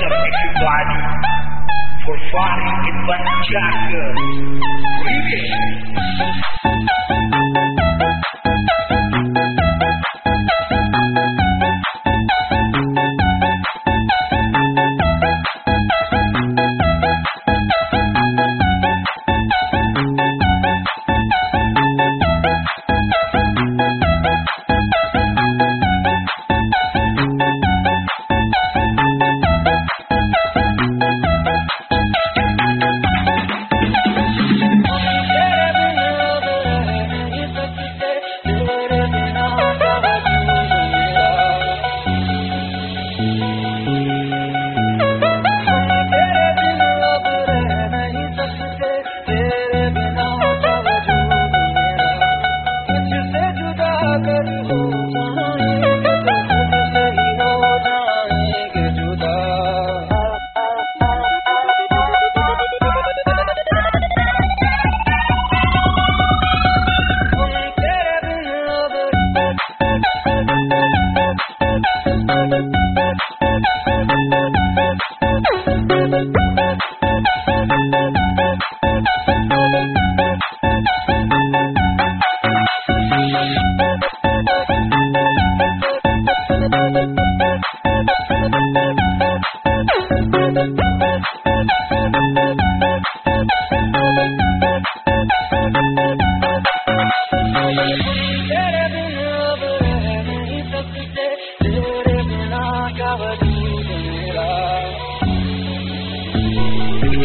everybody for fighting in my jacket. Previously.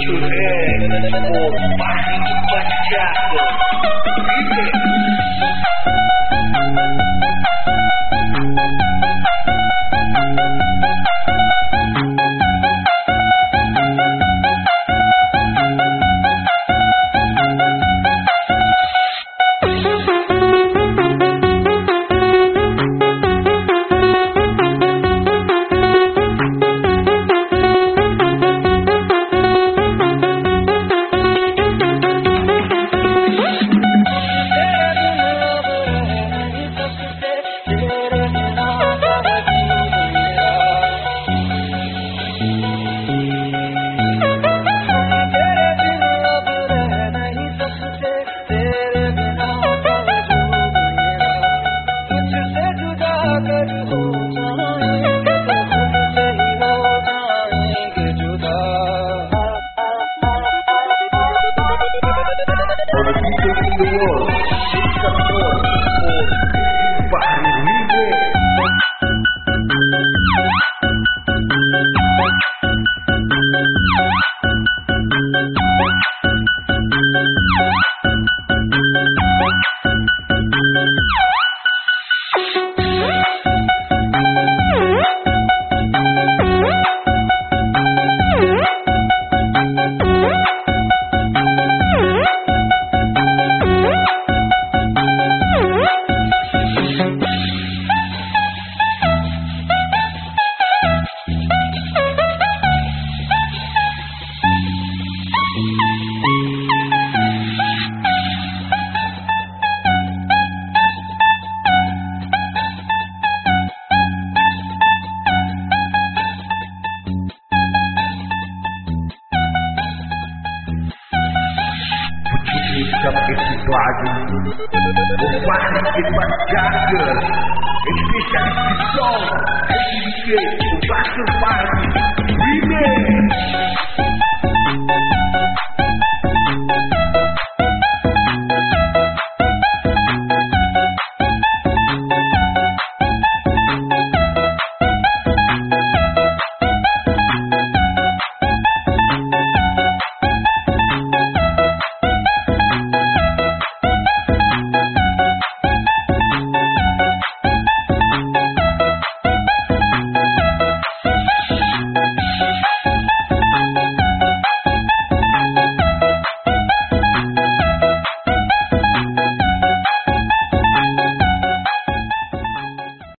Churré por Fari Ibacaga Remix Som SDK O Baixo Fari Remix